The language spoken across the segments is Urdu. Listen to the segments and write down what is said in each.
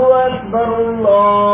أكبر الله.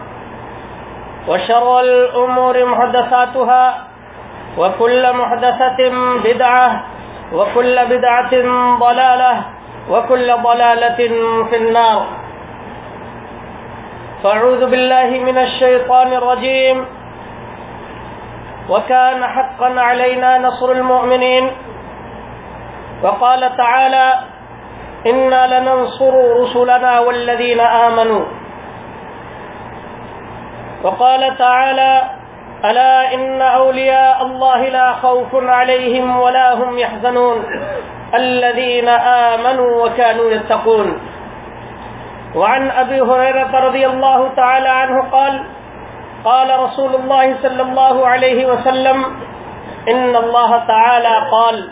وشر الأمور محدثاتها وكل محدثة بدعة وكل بدعة ضلالة وكل ضلالة في النار. فاعوذ بالله من الشيطان الرجيم. وكان حقا علينا نصر المؤمنين. وقال تعالى إنا لننصر رسلنا والذين آمنوا. وقال تعالى ألا إن أولياء الله لا خوف عليهم ولا هم يحزنون. الذين آمنوا وكانوا يتقون. وعن أبي هريرة رضي الله تعالى عنه قال قال رسول الله صلى الله عليه وسلم إن الله تعالى قال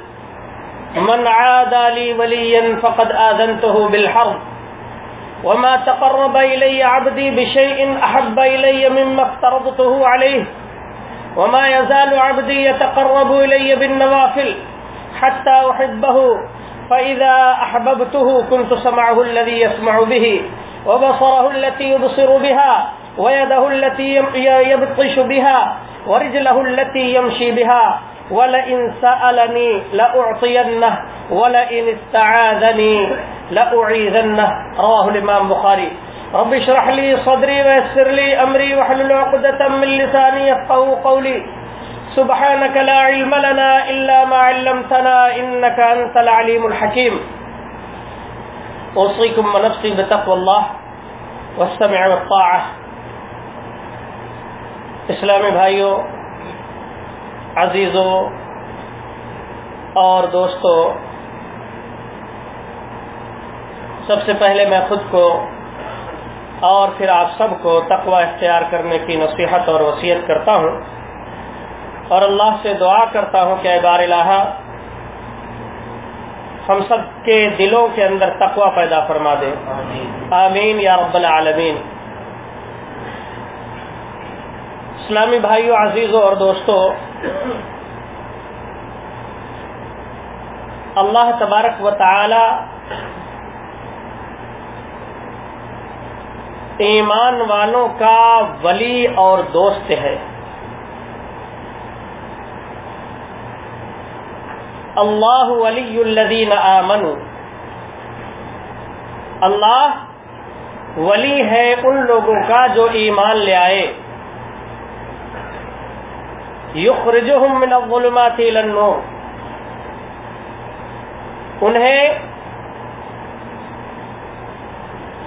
من عادى لي وليا فقد آذنته بالحرب. وما تقرب إلي عبدي بشيء أحب إلي مما افترضته عليه وما يزال عبدي يتقرب إلي بالنوافل حتى أحبه فإذا أحببته كنت سمعه الذي يسمع به وبصره التي يبصر بها ويده التي يبطش بها ورجله التي يمشي بها ولئن سألني لأعطينه ولئن استعاذني لأعيذنه. رواه الإمام بخاري. رب اشرح لي صدري ويسر لي أمري وحلل عقدة من لساني يفقه قولي. سبحانك لا علم لنا إلا ما علمتنا إنك أنت العليم الحكيم. أوصيكم ونفسي بتقوى الله والسمع والطاعة. اسلامی بھائیوں عزیزوں اور دوستوں سب سے پہلے میں خود کو اور پھر آپ سب کو تقوی اختیار کرنے کی نصیحت اور وصیت کرتا ہوں اور اللہ سے دعا کرتا ہوں کہ بار الہ ہم سب کے دلوں کے اندر تقوی پیدا فرما دے۔ آمین یا رب العالمین۔ اسلامی بھائیوں عزیزوں اور دوستوں اللہ تبارک و تعالی ایمان والوں کا ولی اور دوست ہے۔ اللہ ولی الذین آمنوا۔ اللہ ولی ہے ان لوگوں کا جو ایمان لے آئے۔ یخرجہم من الظلمات الى النور۔ انہیں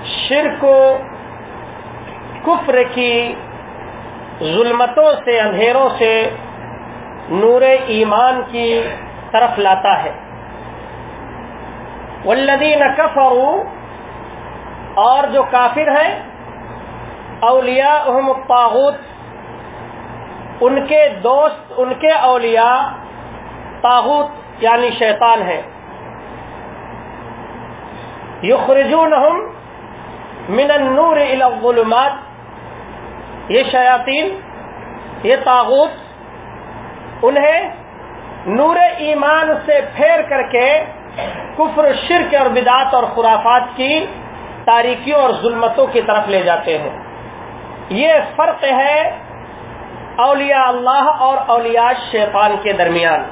شرک و کفر کی ظلمتوں سے، اندھیروں سے نور ایمان کی طرف لاتا ہے۔ والذین کفروا، اور جو کافر ہیں اولیاء الطاغوت۔ ان کے دوست، ان کے اولیاء تاغوت یعنی شیطان ہے یخرجونہم من النور الى الظلمات۔ یہ شیاطین، یہ تاغوت انہیں نور ایمان سے پھیر کر کے کفر، شرک اور بدعت اور خرافات کی تاریکیوں اور ظلمتوں کی طرف لے جاتے ہیں۔ یہ فرق ہے اولیاء اللہ اور اولیاء شیطان کے درمیان۔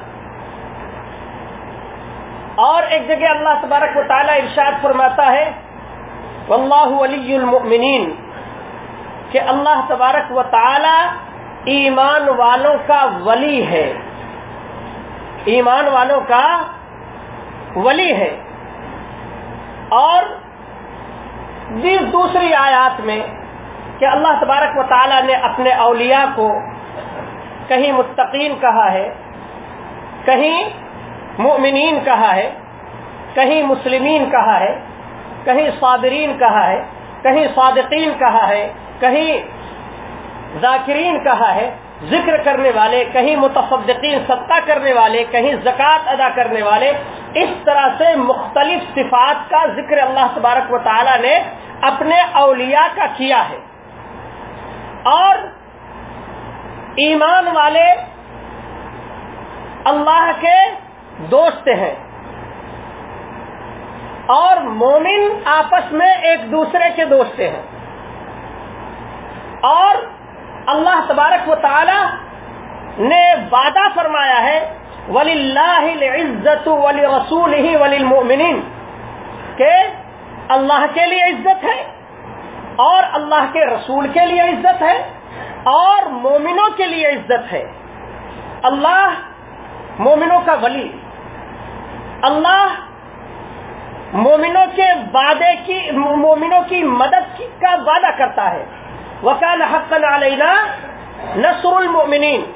اور ایک جگہ اللہ تبارک و تعالی ارشاد فرماتا ہے، واللہ ولی المؤمنین کہ اللہ تبارک و تعالی ایمان والوں کا ولی ہے۔ ایمان والوں کا ولی ہے۔ اور دوسری آیات میں کہ اللہ تبارک و تعالی نے اپنے اولیاء کو کہیں متقین کہا ہے، کہیں مؤمنین کہا ہے، کہیں مسلمین کہا ہے، کہیں صابرین کہا ہے، کہیں صادقین کہا ہے۔ کہیں ذاکرین کہا ہے، ذکر کرنے والے، کہیں متصدقین صدقہ کرنے والے، کہیں زکوٰۃ ادا کرنے والے، اس طرح سے مختلف صفات کا ذکر اللہ تبارک و تعالی نے اپنے اولیاء کا کیا ہے۔ اور ایمان والے اللہ کے دوست ہیں۔ اور مومن آپس میں ایک دوسرے کے دوست ہیں۔ اور اللہ تبارک و تعالی نے وعدہ فرمایا ہے ولی اللہ عزت ولی رسول ہی ولی المؤمنین کہ اللہ کے لیے عزت ہے اور اللہ کے رسول کے لیے عزت ہے اور مومنوں کے لیے عزت ہے۔ اللہ مومنوں کا ولی، اللہ مومنوں کے وعدے کی، مومنوں کی مدد کا وعدہ کرتا ہے۔ وکال حق علینا نصر المؤمنین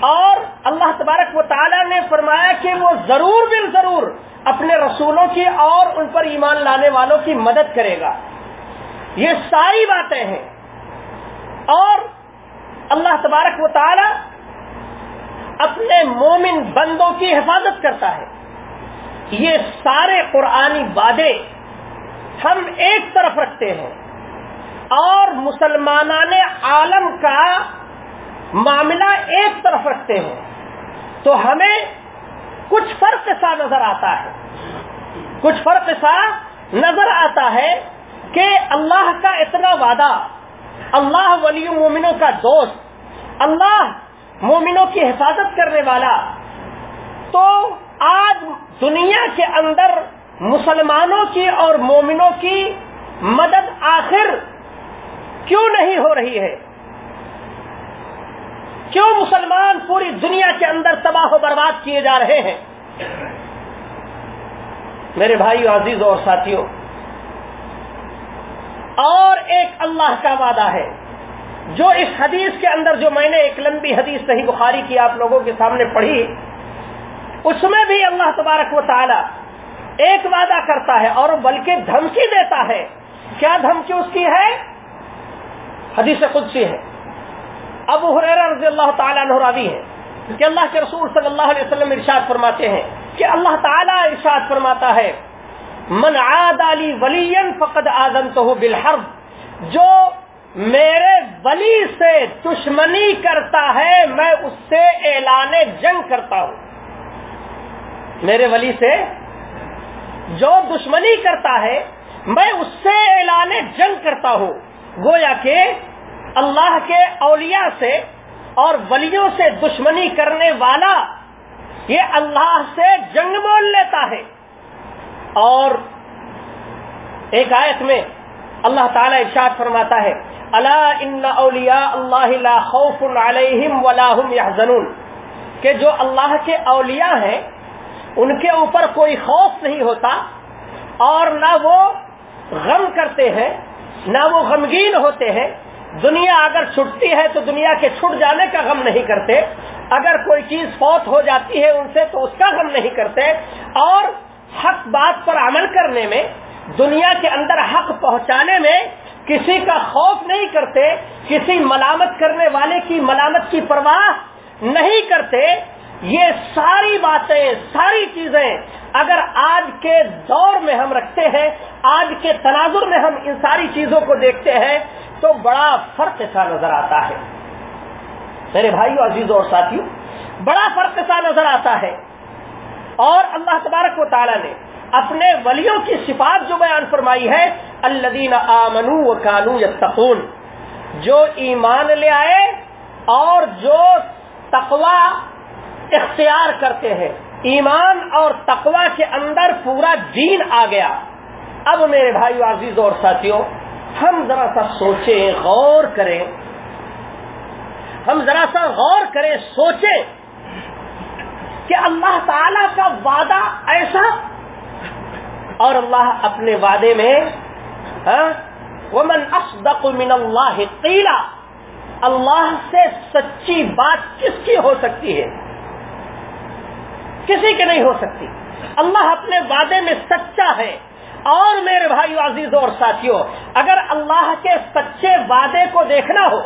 اور اللہ تبارک و تعالی نے فرمایا کہ وہ ضرور بال ضرور اپنے رسولوں کی اور ان پر ایمان لانے والوں کی مدد کرے گا۔ یہ ساری باتیں ہیں۔ اور اللہ تبارک و تعالی اپنے مومن بندوں کی حفاظت کرتا ہے۔ یہ سارے قرآنی وعدے ہم ایک طرف رکھتے ہیں۔ اور مسلمان عالم کا معاملہ ایک طرف رکھتے ہیں، تو ہمیں کچھ فرق سا نظر آتا ہے۔ کچھ فرق سا نظر آتا ہے کہ اللہ کا اتنا وعدہ، اللہ ولی مومنوں کا دوست، اللہ مومنوں کی حفاظت کرنے والا، تو آج دنیا کے اندر مسلمانوں کی اور مومنوں کی مدد آخر کیوں نہیں ہو رہی ہے؟ کیوں مسلمان پوری دنیا کے اندر تباہ و برباد کیے جا رہے ہیں؟ میرے بھائی عزیز اور ساتھیوں، اور ایک اللہ کا وعدہ ہے، جو اس حدیث کے اندر جو میں نے ایک لمبی حدیث صحیح بخاری کی آپ لوگوں کے سامنے پڑھی، اس میں بھی اللہ تبارک و تعالی ایک وعدہ کرتا ہے اور بلکہ دھمکی دیتا ہے۔ کیا دھمکی اس کی ہے؟ حدیث قدسی ہے۔ ابو حریر رضی اللہ تعالیٰ راوی ہے کہ اللہ کے رسول صلی اللہ علیہ وسلم ارشاد فرماتے ہیں کہ اللہ تعالیٰ ارشاد فرماتا ہے، من عاد علی ولی فقد آزم تو بالحرب جو میرے ولی سے دشمنی کرتا ہے، میں اس سے اعلان جنگ کرتا ہوں۔ میرے ولی سے جو دشمنی کرتا ہے، میں اس سے اعلان جنگ کرتا ہوں۔ گویا کہ اللہ کے اولیاء سے اور ولیوں سے دشمنی کرنے والا یہ اللہ سے جنگ مول لیتا ہے۔ اور ایک آیت میں اللہ تعالی ارشاد فرماتا ہے اللہ ان اولیاء اللہ لا خوف علیہم ولا هم يحزنون کہ جو اللہ کے اولیاء ہیں، ان کے اوپر کوئی خوف نہیں ہوتا اور نہ وہ غم کرتے ہیں نہ وہ غمگین ہوتے ہیں۔ دنیا اگر چھٹتی ہے تو دنیا کے چھٹ جانے کا غم نہیں کرتے۔ اگر کوئی چیز فوت ہو جاتی ہے ان سے تو اس کا غم نہیں کرتے۔ اور حق بات پر عمل کرنے میں، دنیا کے اندر حق پہنچانے میں کسی کا خوف نہیں کرتے، کسی ملامت کرنے والے کی ملامت کی پرواہ نہیں کرتے۔ یہ ساری باتیں، ساری چیزیں اگر آج کے دور میں ہم رکھتے ہیں، آج کے تناظر میں ہم ان ساری چیزوں کو دیکھتے ہیں، تو بڑا فرق سا نظر آتا ہے۔ میرے بھائیو، عزیزوں اور ساتھیوں بڑا فرق سا نظر آتا ہے۔ اور اللہ تبارک و تعالی نے اپنے ولیوں کی صفات جو بیان فرمائی ہے الدین آمنو و کانو یتقون، جو ایمان لے آئے اور جو تقوا اختیار کرتے ہیں۔ ایمان اور تقوا کے اندر پورا دین آ گیا۔ اب میرے بھائی عزیز اور ساتھیوں ہم ذرا سا سوچیں، غور کریں۔ ہم ذرا سا غور کریں، سوچیں کہ اللہ تعالی کا وعدہ ایسا اور اللہ اپنے وعدے میں ہاں، ومن اصدق من اللہ قیلا اللہ سے سچی بات کس کی ہو سکتی ہے؟ کسی کی نہیں ہو سکتی۔ اللہ اپنے وعدے میں سچا ہے۔ اور میرے بھائی عزیز اور ساتھیوں، اگر اللہ کے سچے وعدے کو دیکھنا ہو،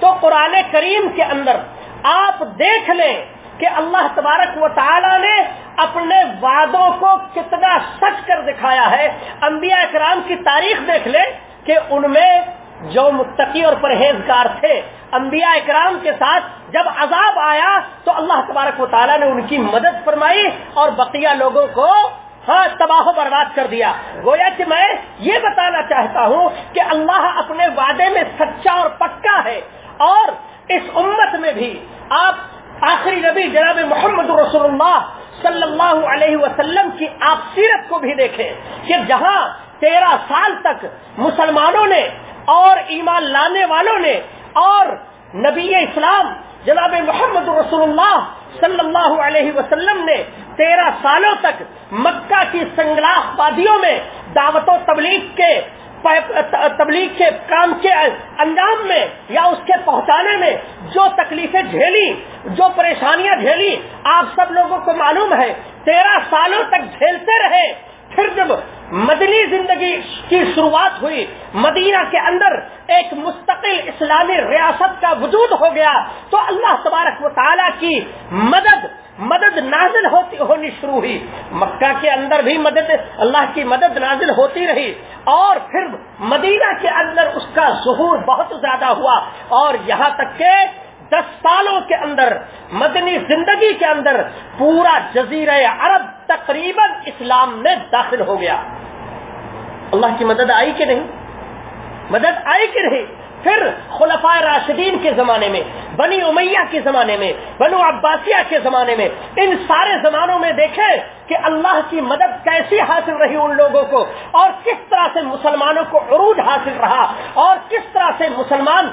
تو قرآن کریم کے اندر آپ دیکھ لیں کہ اللہ تبارک و تعالی نے اپنے وعدوں کو کتنا سچ کر دکھایا ہے۔ انبیاء اکرام کی تاریخ دیکھ لیں کہ ان میں جو متقی اور پرہیزگار تھے، انبیاء اکرام کے ساتھ جب عذاب آیا تو اللہ تبارک و تعالیٰ نے ان کی مدد فرمائی اور بقیہ لوگوں کو ہاں تباہ و برباد کر دیا۔ گویا کہ میں یہ بتانا چاہتا ہوں کہ اللہ اپنے وعدے میں سچا اور پکا ہے اور اس امت میں بھی آپ آخری نبی جناب محمد رسول اللہ صلی اللہ علیہ وسلم کی آپ سیرت کو بھی دیکھیں کہ جہاں تیرہ سال تک مسلمانوں نے اور ایمان لانے والوں نے اور نبی اسلام جناب محمد رسول اللہ صلی اللہ علیہ وسلم نے تیرہ سالوں تک مکہ کی سنگلاخ وادیوں میں دعوت و تبلیغ کے تبلیغ کے کام کے انجام میں یا اس کے پہنچانے میں جو تکلیفیں جھیلی، جو پریشانیاں جھیلی، آپ سب لوگوں کو معلوم ہے تیرہ سالوں تک جھیلتے رہے پھر جب مدنی زندگی کی شروعات ہوئی، مدینہ کے اندر ایک مستقل اسلامی ریاست کا وجود ہو گیا، تو اللہ تبارک و تعالیٰ کی مدد مدد نازل ہوتی ہونی شروع ہوئی۔ مکہ کے اندر بھی مدد، اللہ کی مدد نازل ہوتی رہی۔ اور پھر مدینہ کے اندر اس کا ظہور بہت زیادہ ہوا۔ اور یہاں تک کہ دس سالوں کے اندر، مدنی زندگی کے اندر پورا جزیر عرب تقریباً اسلام میں داخل ہو گیا۔ اللہ کی مدد آئی کہ نہیں؟ مدد آئی کہ نہیں؟ پھر خلفاء راشدین کے زمانے میں، بنی امیہ کے زمانے میں، بنو عباسیہ کے زمانے میں، ان سارے زمانوں میں دیکھیں کہ اللہ کی مدد کیسی حاصل رہی ان لوگوں کو اور کس طرح سے مسلمانوں کو عروج حاصل رہا اور کس طرح سے مسلمان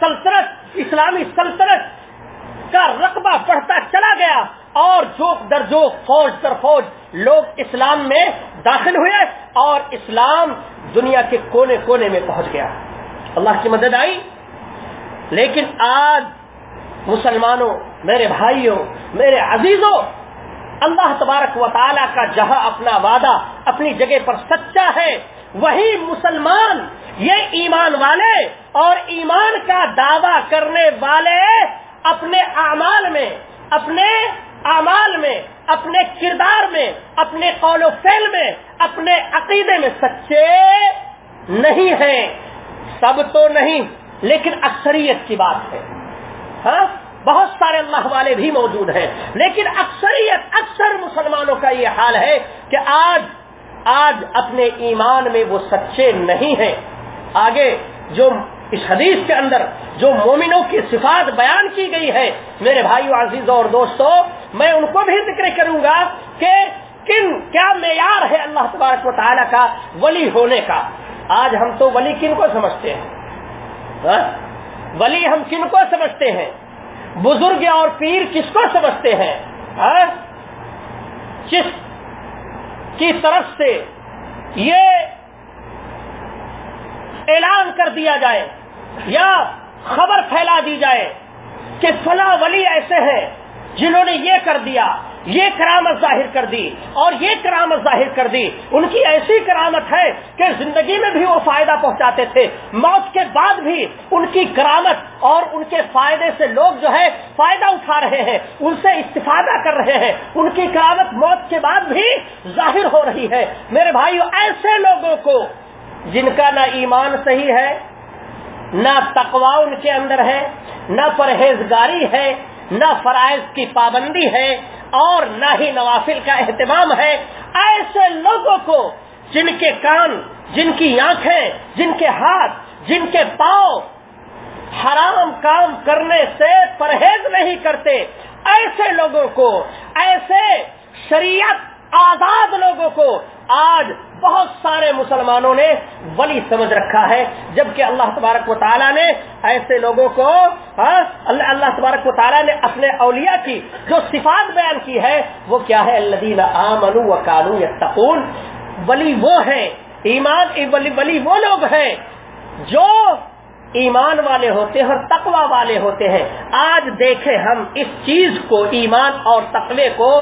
سلطنت، اسلامی سلطنت کا رقبہ بڑھتا چلا گیا اور جو در جو فوج در فوج لوگ اسلام میں داخل ہوئے اور اسلام دنیا کے کونے کونے میں پہنچ گیا۔ اللہ کی مدد آئی۔ لیکن آج مسلمانوں، میرے بھائیوں، میرے عزیزوں، اللہ تبارک و تعالی کا جہاں اپنا وعدہ، اپنی جگہ پر سچا ہے وہی مسلمان، یہ ایمان والے اور ایمان کا دعوی کرنے والے اپنے اعمال میں، اپنے اعمال میں، اپنے کردار میں، اپنے قول و فعل میں، اپنے عقیدے میں سچے نہیں ہیں۔ سب تو نہیں، لیکن اکثریت کی بات ہے۔ ہاں؟ بہت سارے اللہ والے بھی موجود ہیں، لیکن اکثریت، اکثر مسلمانوں کا یہ حال ہے کہ آج آج اپنے ایمان میں وہ سچے نہیں ہیں۔ آگے جو اس حدیث کے اندر جو مومنوں کی صفات بیان کی گئی ہے میرے بھائیو، عزیزوں اور دوستوں، میں ان کو بھی ذکر کروں گا کہ کن، کیا معیار ہے اللہ تبارک و تعالیٰ کا ولی ہونے کا۔ آج ہم تو ولی کن کو سمجھتے ہیں؟ ہاں؟ ولی ہم کن کو سمجھتے ہیں؟ بزرگ اور پیر کس کو سمجھتے ہیں؟ ہاں؟ کی طرف سے یہ اعلان کر دیا جائے یا خبر پھیلا دی جائے کہ فلاں ولی ایسے ہیں جنہوں نے یہ کر دیا یہ کرامت ظاہر کر دی اور یہ کرامت ظاہر کر دی۔ ان کی ایسی کرامت ہے کہ زندگی میں بھی وہ فائدہ پہنچاتے تھے، موت کے بعد بھی ان کی کرامت اور ان کے فائدے سے لوگ جو ہے فائدہ اٹھا رہے ہیں، ان سے استفادہ کر رہے ہیں۔ ان کی کرامت موت کے بعد بھی ظاہر ہو رہی ہے۔ میرے بھائیو، ایسے لوگوں کو جن کا نہ ایمان صحیح ہے، نہ تقوا ان کے اندر ہے، نہ پرہیزگاری ہے، نہ فرائض کی پابندی ہے اور نہ ہی نوافل کا اہتمام ہے، ایسے لوگوں کو جن کے کان، جن کی آنکھیں، جن کے ہاتھ، جن کے پاؤں حرام کام کرنے سے پرہیز نہیں کرتے، ایسے لوگوں کو، ایسے شریعت آزاد لوگوں کو آج بہت سارے مسلمانوں نے ولی سمجھ رکھا ہے، جبکہ اللہ تبارک و تعالیٰ نے ایسے لوگوں کو ہاں، اللہ اللہ تبارک و تعالیٰ نے اپنے اولیاء کی جو صفات بیان کی ہے وہ کیا ہے؟ اللہ آمنو و کانو یتقون۔ ولی وہ ہیں، ایمان، ولی ولی وہ لوگ ہیں جو ایمان والے ہوتے ہیں اور تقوا والے ہوتے ہیں۔ آج دیکھیں ہم اس چیز کو، ایمان اور تقوی کو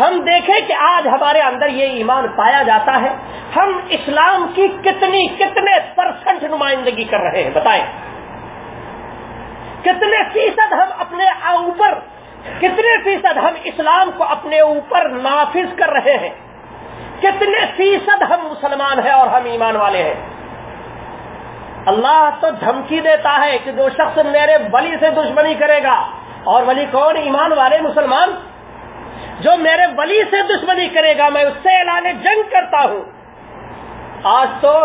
ہم دیکھیں کہ آج ہمارے اندر یہ ایمان پایا جاتا ہے۔ ہم اسلام کی کتنی کتنے پرسنٹ نمائندگی کر رہے ہیں، بتائیں۔ کتنے فیصد ہم اپنے اوپر، کتنے فیصد ہم اسلام کو اپنے اوپر نافذ کر رہے ہیں۔ کتنے فیصد ہم مسلمان ہیں اور ہم ایمان والے ہیں۔ اللہ تو دھمکی دیتا ہے کہ جو شخص میرے ولی سے دشمنی کرے گا، اور ولی کون؟ ایمان والے مسلمان۔ جو میرے ولی سے دشمنی کرے گا، میں اس سے اعلان جنگ کرتا ہوں۔ آج تو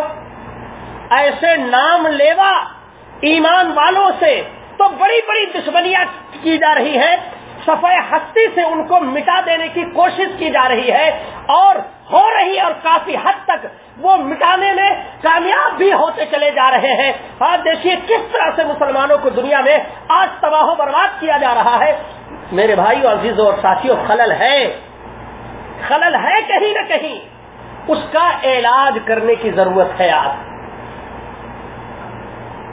ایسے نام لیوا ایمان والوں سے تو بڑی بڑی دشمنیاں کی جا رہی ہیں۔ صفائی ہستی سے ان کو مٹا دینے کی کوشش کی جا رہی ہے اور ہو رہی اور کافی حد تک وہ مٹانے میں کامیاب بھی ہوتے چلے جا رہے ہیں۔ آج دیکھیے کس طرح سے مسلمانوں کو دنیا میں آج تباہ و برباد کیا جا رہا ہے۔ میرے بھائی عزیزوں اور ساتھیوں خلل ہے۔ خلل ہے کہیں نہ کہیں۔ اس کا علاج کرنے کی ضرورت ہے آج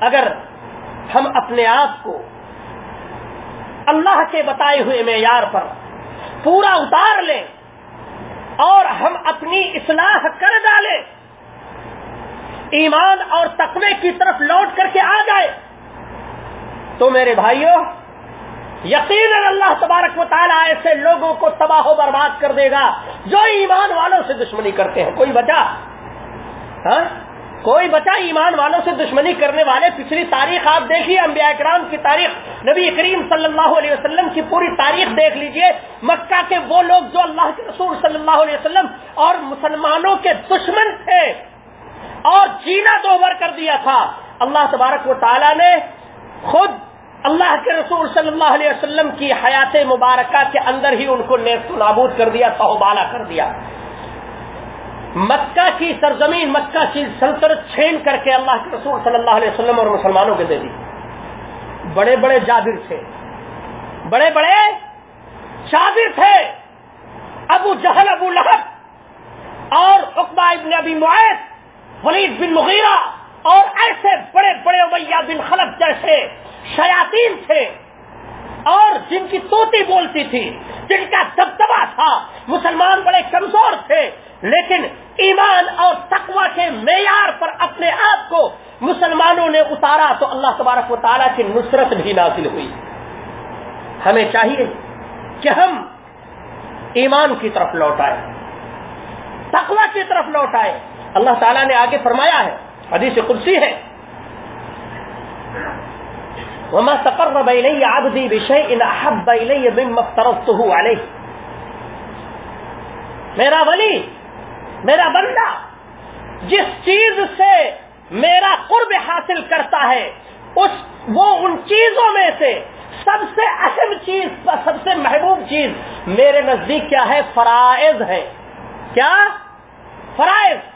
اگر ہم اپنے آپ کو اللہ کے بتائے ہوئے معیار پر پورا اتار لیں اور ہم اپنی اصلاح کر ڈالیں، ایمان اور تقوی کی طرف لوٹ کر کے آ جائے تو میرے بھائیوں یقیناً اللہ تبارک و تعالیٰ ایسے لوگوں کو تباہ و برباد کر دے گا جو ایمان والوں سے دشمنی کرتے ہیں۔ کوئی بچا؟ ہاں؟ کوئی بچا ایمان والوں سے دشمنی کرنے والے؟ پچھلی تاریخ آپ دیکھیے انبیاء اکرام کی تاریخ، نبی کریم صلی اللہ علیہ وسلم کی پوری تاریخ دیکھ لیجیے۔ مکہ کے وہ لوگ جو اللہ کے رسول صلی اللہ علیہ وسلم اور مسلمانوں کے دشمن تھے اور جینا دوبر کر دیا تھا۔ اللہ تبارک و تعالیٰ نے خود اللہ کے رسول صلی اللہ علیہ وسلم کی حیات مبارکہ کے اندر ہی ان کو نیست نابود کر دیا توبالا کر دیا۔ مکہ کی سرزمین، مکہ کی سلطنت چھین کر کے اللہ کے رسول صلی اللہ علیہ وسلم اور مسلمانوں کے دے دی۔ بڑے بڑے جابر تھے۔ بڑے بڑے جابر تھے۔ ابو جہل، ابو لہب اور اقبا ابن ابی معیت، ولید بن مغیرہ۔ اور ایسے بڑے بڑے ابیا بن خلف جیسے شیاطین تھے اور جن کی توتی بولتی تھی، جن کا دبدبا تھا، مسلمان بڑے کمزور تھے، لیکن ایمان اور تقوی کے معیار پر اپنے آپ کو مسلمانوں نے اتارا تو اللہ تبارک و تعالیٰ کی نصرت بھی نازل ہوئی۔ ہمیں چاہیے کہ ہم ایمان کی طرف لوٹ آئے تقوی کی طرف لوٹ آئے اللہ تعالیٰ نے آگے فرمایا ہے حدیث قدسی ہے۔ وما تقرب إلي عبدي بشيء أحب إلي مما افترضته عليه۔ میرا ولی، میرا بندہ، جس چیز سے میرا قرب حاصل کرتا ہے، اس، وہ ان چیزوں میں سے سب سے اہم چیز، سب سے محبوب چیز میرے نزدیک کیا ہے؟ فرائض ہے کیا؟ فرائض۔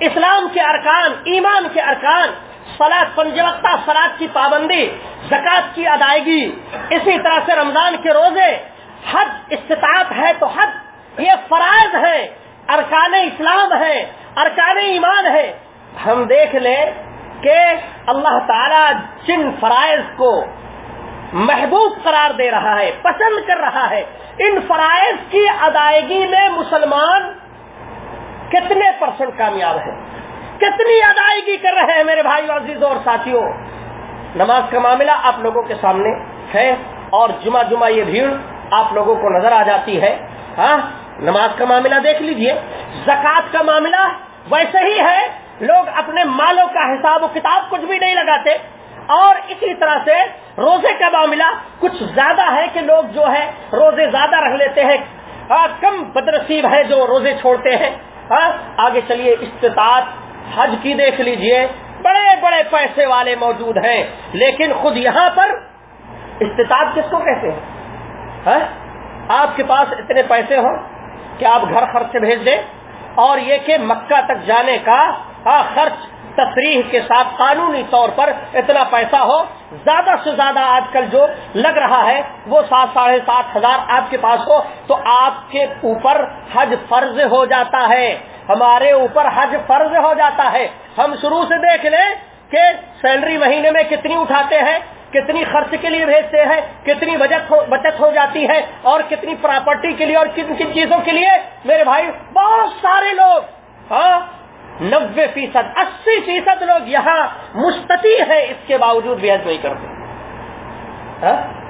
اسلام کے ارکان، ایمان کے ارکان سلاد پنجوقتا سلاد کی پابندی زکات کی ادائیگی، اسی طرح سے رمضان کے روزے حد استطاعت ہے تو حد یہ فرائض ہے ارکان اسلام ہے ارکان ایمان ہے ہم دیکھ لیں کہ اللہ تعالی جن فرائض کو محبوب قرار دے رہا ہے، پسند کر رہا ہے، ان فرائض کی ادائیگی میں مسلمان کتنے پرسنٹ کامیاب ہیں؟ کتنی ادائیگی کر رہے ہیں میرے بھائی عزیزوں اور ساتھیوں؟ نماز کا معاملہ آپ لوگوں کے سامنے ہے اور جمعہ جمعہ یہ بھیڑ آپ لوگوں کو نظر آ جاتی ہے۔ ہاں نماز کا معاملہ دیکھ لیجیے۔ زکوٰۃ کا معاملہ ویسے ہی ہے۔ لوگ اپنے مالوں کا حساب و کتاب کچھ بھی نہیں لگاتے۔ اور اسی طرح سے روزے کا معاملہ کچھ زیادہ ہے کہ لوگ جو ہے روزے زیادہ رکھ لیتے ہیں۔ ہاں، کم بدرسیب ہے جو روزے چھوڑتے ہیں۔ آگے چلیے، استطاعت، حج کی دیکھ لیجیے۔ بڑے بڑے پیسے والے موجود ہیں۔ لیکن خود یہاں پر استطاعت کس کو کہتے ہیں؟ ہاں؟ آپ کے پاس اتنے پیسے ہوں کہ آپ گھر خرچ سے بھیج دیں۔ اور یہ کہ مکہ تک جانے کا خرچ تصریح کے ساتھ قانونی طور پر اتنا پیسہ ہو، زیادہ سے زیادہ آج کل جو لگ رہا ہے، وہ سات، ساڑھے سات ہزار آپ کے پاس ہو تو آپ کے اوپر حج فرض ہو جاتا ہے۔ ہمارے اوپر حج فرض ہو جاتا ہے۔ ہم شروع سے دیکھ لیں کہ سیلری مہینے میں کتنی اٹھاتے ہیں، کتنی خرچ کے لیے بھیجتے ہیں، کتنی بچت ہو جاتی ہے اور کتنی پراپرٹی کے لیے اور کن کن چیزوں کے لیے۔ میرے بھائی، بہت سارے لوگ ہاں نبے فیصد، اسی فیصد لوگ یہاں مستطی ہے اس کے باوجود بھی حج نہیں کرتے۔ ہاں؟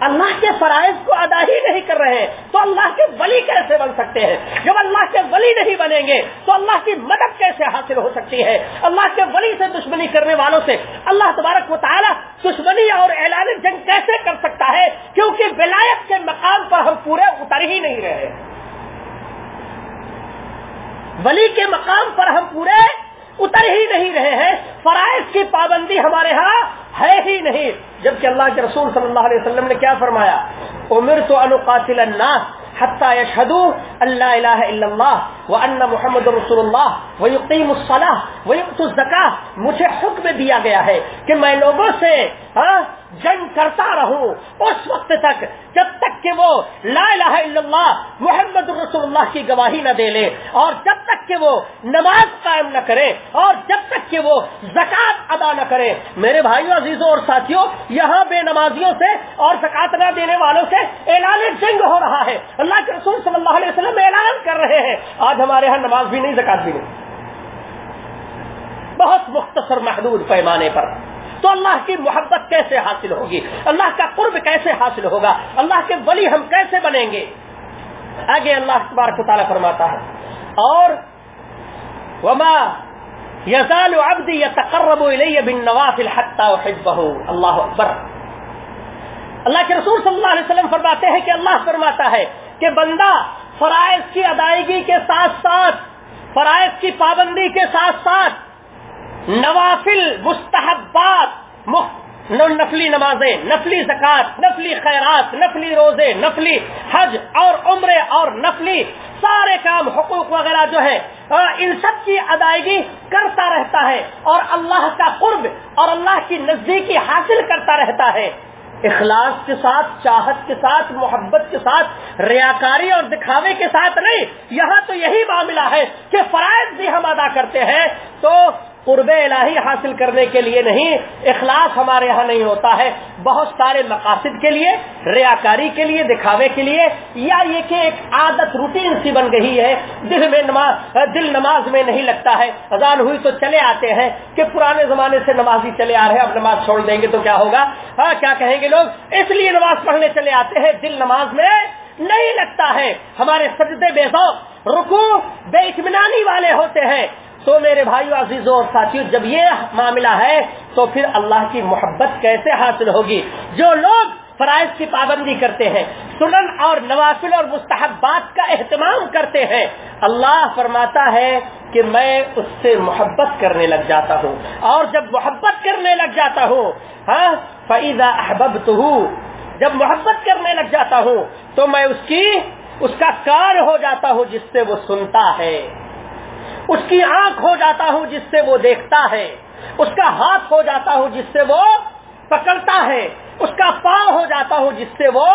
اللہ کے فرائض کو ادا ہی نہیں کر رہے تو اللہ کے ولی کیسے بن سکتے ہیں؟ جب اللہ کے ولی نہیں بنیں گے، تو اللہ کی مدد کیسے حاصل ہو سکتی ہے؟ اللہ کے ولی سے دشمنی کرنے والوں سے اللہ تبارک و تعالیٰ دشمنی اور اعلان جنگ کیسے کر سکتا ہے؟ کیونکہ ولایت کے مقام پر ہم پورے اتر ہی نہیں رہے۔ ولی کے مقام پر ہم پورے اتر ہی نہیں رہے ہیں، فرائض کی پابندی ہمارے ہاں ہے ہی نہیں۔ جبکہ اللہ کے رسول صلی اللہ علیہ وسلم نے کیا فرمایا؟ عمر تو انقاتل الناس حتى يشهدوا ان لا اله الا الله وان محمد رسول الله ويقيموا الصلاه ويؤتوا الزكاه مجھے حکم دیا گیا ہے کہ میں لوگوں سے جنگ کرتا رہوں اس وقت تک، جب تک کہ وہ لا الہ الا اللہ، محمد رسول اللہ کی گواہی نہ دے لے، اور جب تک کہ وہ نماز قائم نہ کرے، اور جب تک کہ وہ زکات ادا نہ کرے۔ میرے بھائیوں، عزیزوں اور ساتھیوں، یہاں بے نمازیوں سے اور زکات نہ دینے والوں سے اعلان جنگ ہو رہا ہے۔ اللہ کے رسول صلی اللہ علیہ وسلم اعلان کر رہے ہیں۔ آج ہمارے ہاں نماز بھی نہیں زکات بھی نہیں۔ بہت مختصر محدود پیمانے پر۔ تو اللہ کی محبت کیسے حاصل ہوگی؟ اللہ کا قرب کیسے حاصل ہوگا؟ اللہ کے ولی ہم کیسے بنیں گے؟ آگے اللہ تبارک تعالیٰ فرماتا ہے۔ اور وما یزال عبدی یتقرب الی بالنوافل حتى احبه اللہ اکبر۔ اللہ کے رسول صلی اللہ علیہ وسلم فرماتے ہیں کہ اللہ فرماتا ہے کہ بندہ فرائض کی ادائیگی کے ساتھ ساتھ، فرائض کی پابندی کے ساتھ ساتھ نوافل، مستحبات نفلی نمازیں، نفلی زکات، نفلی خیرات، نفلی روزے، نفلی حج اور عمرے اور نفلی سارے کام، حقوق وغیرہ جو ہے ان سب کی ادائیگی کرتا رہتا ہے اور اللہ کا قرب اور اللہ کی نزدیکی حاصل کرتا رہتا ہے۔ اخلاص کے ساتھ، چاہت کے ساتھ، محبت کے ساتھ، ریاکاری اور دکھاوے کے ساتھ نہیں، یہاں تو یہی معاملہ ہے کہ فرائض بھی ہم ادا کرتے ہیں تو قرب الہی حاصل کرنے کے لیے نہیں، اخلاص ہمارے یہاں نہیں ہوتا ہے۔ بہت سارے مقاصد کے لیے، ریاکاری کے لیے، دکھاوے کے لیے، یا یہ کہ ایک عادت روٹین سی بن گئی ہے۔ دل میں نماز، دل نماز میں نہیں لگتا ہے۔ اذان ہوئی تو چلے آتے ہیں کہ پرانے زمانے سے نمازی چلے آ رہے ہیں، اب نماز چھوڑ دیں گے تو کیا ہوگا؟ ہاں کیا کہیں گے لوگ؟ اس لیے نماز پڑھنے چلے آتے ہیں۔ دل نماز میں نہیں لگتا ہے۔ ہمارے سجدے بے ذوق رکو بے اطمینانی والے ہوتے ہیں۔ تو میرے بھائیو، عزیزوں اور ساتھیوں جب یہ معاملہ ہے تو پھر اللہ کی محبت کیسے حاصل ہوگی؟ جو لوگ فرائض کی پابندی کرتے ہیں، سنن اور نوافل اور مستحبات کا اہتمام کرتے ہیں، اللہ فرماتا ہے کہ میں اس سے محبت کرنے لگ جاتا ہوں۔ اور جب محبت کرنے لگ جاتا ہوں ہاں فیضا احبب جب محبت کرنے لگ جاتا ہوں، تو میں اس کی، اس کا کار ہو جاتا ہوں جس سے وہ سنتا ہے۔ اس کی آنکھ ہو جاتا ہوں جس سے وہ دیکھتا ہے، اس کا ہاتھ ہو جاتا ہوں جس سے وہ پکڑتا ہے، اس کا پاؤں ہو جاتا ہوں جس سے وہ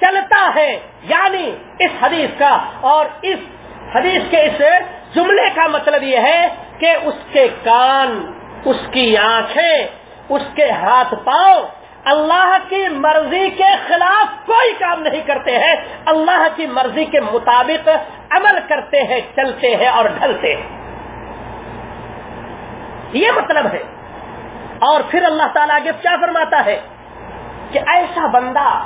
چلتا ہے۔ یعنی اس حدیث کا، اور اس حدیث کے اس جملے کا مطلب یہ ہے کہ اس کے کان، اس کی آنکھیں، اس کے ہاتھ پاؤں اللہ کی مرضی کے خلاف کوئی کام نہیں کرتے ہیں۔ اللہ کی مرضی کے مطابق عمل کرتے ہیں، چلتے ہیں اور ڈھلتے ہیں۔ یہ مطلب ہے۔ اور پھر اللہ تعالیٰ آگے کیا فرماتا ہے کہ ایسا بندہ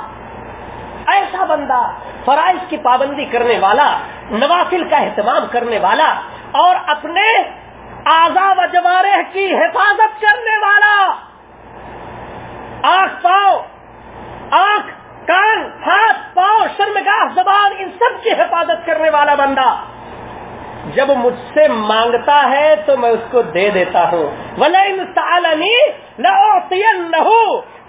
ایسا بندہ فرائض کی پابندی کرنے والا، نوافل کا اہتمام کرنے والا اور اپنے آزاد و جوارح کی حفاظت کرنے والا آنکھ پاؤ آنکھ کان ہاتھ پاؤ شرمگاہ زبان ان سب کی حفاظت کرنے والا بندہ جب مجھ سے مانگتا ہے تو میں اس کو دے دیتا ہوں۔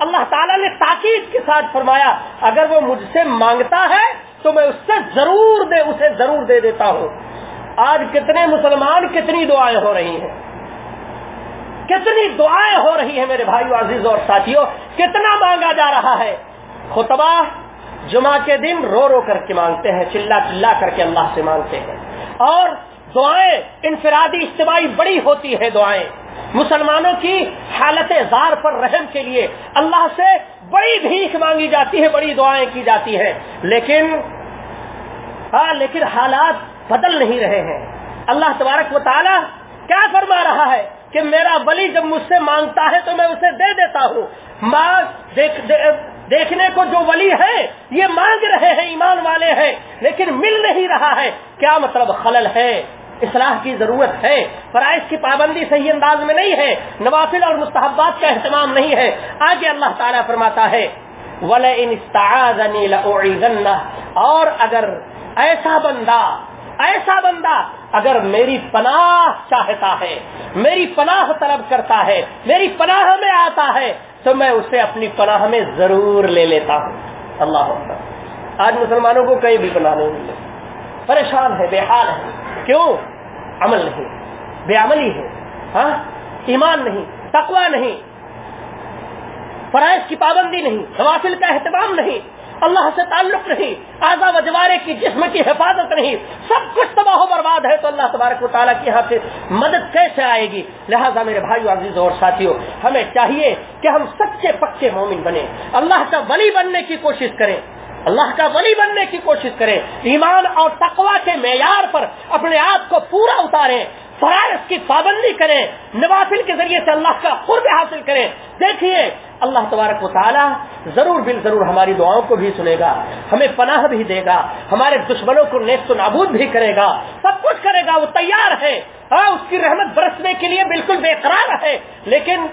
اللہ تعالیٰ نے تاکید کے ساتھ فرمایا، اگر وہ مجھ سے مانگتا ہے تو میں اس سے ضرور دے، اسے ضرور دے دیتا ہوں۔ آج کتنے مسلمان کتنی دعائیں ہو رہی ہیں۔ کتنی دعائیں ہو رہی ہیں میرے بھائی عزیز اور ساتھیوں، کتنا مانگا جا رہا ہے۔ خطبہ جمعہ کے دن رو رو کر کے مانگتے ہیں چلا چلا کر کے اللہ سے مانگتے ہیں۔ اور دعائیں انفرادی اجتماعی بڑی ہوتی ہے دعائیں۔ مسلمانوں کی حالت زار پر رحم کے لیے اللہ سے بڑی بھیک مانگی جاتی ہے بڑی دعائیں کی جاتی ہیں۔ لیکن ہاں لیکن حالات بدل نہیں رہے ہیں۔ اللہ تبارک و تعالی کیا فرما رہا ہے کہ میرا ولی جب مجھ سے مانگتا ہے تو میں اسے دے دیتا ہوں۔ ماں دیکھ, دیکھ دیکھنے کو جو ولی ہے، یہ مانگ رہے ہیں ایمان والے ہیں، لیکن مل نہیں رہا ہے۔ کیا مطلب خلل ہے؟ اصلاح کی ضرورت ہے۔ فرائض کی پابندی صحیح انداز میں نہیں ہے۔ نوافل اور مستحبات کا اہتمام نہیں ہے۔ آگے اللہ تعالیٰ فرماتا ہے اور اگر ایسا بندہ ایسا بندہ اگر میری پناہ چاہتا ہے، میری پناہ طلب کرتا ہے، میری پناہ میں آتا ہے تو میں اسے اپنی پناہ میں ضرور لے لیتا ہوں۔ اللہ آج مسلمانوں کو کہیں بھی پناہ نہیں ملے۔ پریشان ہے بے حال ہے کیوں؟ عمل نہیں۔ بے عملی ہے ہاں؟ ایمان نہیں۔ تقوی نہیں۔ فرائض کی پابندی نہیں۔ نوافل کا اہتمام نہیں۔ اللہ سے تعلق نہیں آزا وجوارے کی جسم کی حفاظت نہیں، سب کچھ تباہ و برباد ہے تو اللہ تبارک و تعالیٰ کی یہاں سے مدد کیسے آئے گی؟ لہٰذا میرے بھائی عزیز اور ساتھیوں، ہمیں چاہیے کہ ہم سچے پکے مومن بنے اللہ کا ولی بننے کی کوشش کریں۔ اللہ کا ولی بننے کی کوشش کریں۔ ایمان اور تقوا کے معیار پر اپنے آپ کو پورا اتاریں۔ فرائض کی پابندی کریں نوافل کے ذریعے سے اللہ کا قرب حاصل کریں دیکھیے، اللہ تبارک و تعالیٰ ضرور بل ضرور ہماری دعاؤں کو بھی سنے گا، ہمیں پناہ بھی دے گا، ہمارے دشمنوں کو نیست و نابود بھی کرے گا۔ سب کچھ کرے گا، وہ تیار ہے۔ ہاں اس کی رحمت برسنے کے لیے بالکل بے قرار ہے، لیکن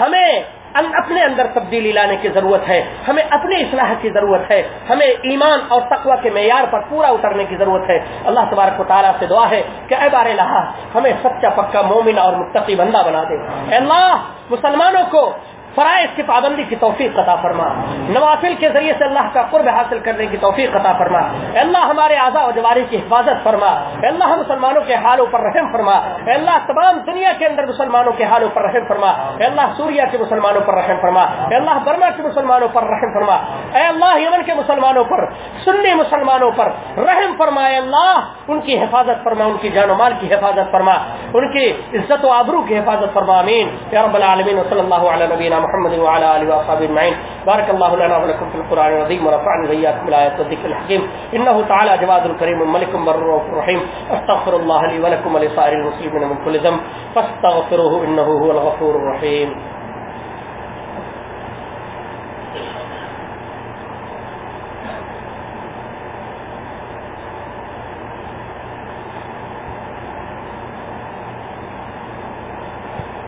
ہمیں اپنے اندر تبدیلی لانے کی ضرورت ہے، ہمیں اپنے اصلاح کی ضرورت ہے، ہمیں ایمان اور تقوی کے معیار پر پورا اترنے کی ضرورت ہے۔ اللہ تبارک و تعالیٰ سے دعا ہے کہ اے بار لہٰ ہمیں سچا، پکا مومن اور متقی بندہ بنا دے۔ اے اللہ، مسلمانوں کو فرائض کی پابندی کی توفیق قطع فرما۔ نوافل کے ذریعے سے اللہ کا قرب حاصل کرنے کی توفیق قطع فرما۔ اللہ ہمارے اعضاء و جواری کی حفاظت فرما۔ اللہ مسلمانوں کے حالوں پر رحم فرما۔ اللہ تمام دنیا کے اندر مسلمانوں کے حالوں پر رحم فرما۔ اللہ سوریا کے مسلمانوں پر رحم فرما۔ اللہ برما کے مسلمانوں پر رحم فرما۔ اے اللہ یمن کے مسلمانوں پر، سنی مسلمانوں پر رحم فرما۔ اے اللہ ان کی حفاظت فرما، ان کی جان و مال کی حفاظت فرما۔ ان کی عزت و آبرو کی حفاظت فرما۔ امین یا رب العالمین صلی اللہ علیہ نبینا محمد وعلى اله وصحبه اجمعين بارك الله لنا ولكم في القران العظيم ونفعني واياكم بالايات والذكر الحكيم انه تعالى جواد كريم ملك بر رحيم استغفر الله لي ولكم ولسائر المسلمين من كل ذنب. فاستغفروه انه هو الغفور الرحيم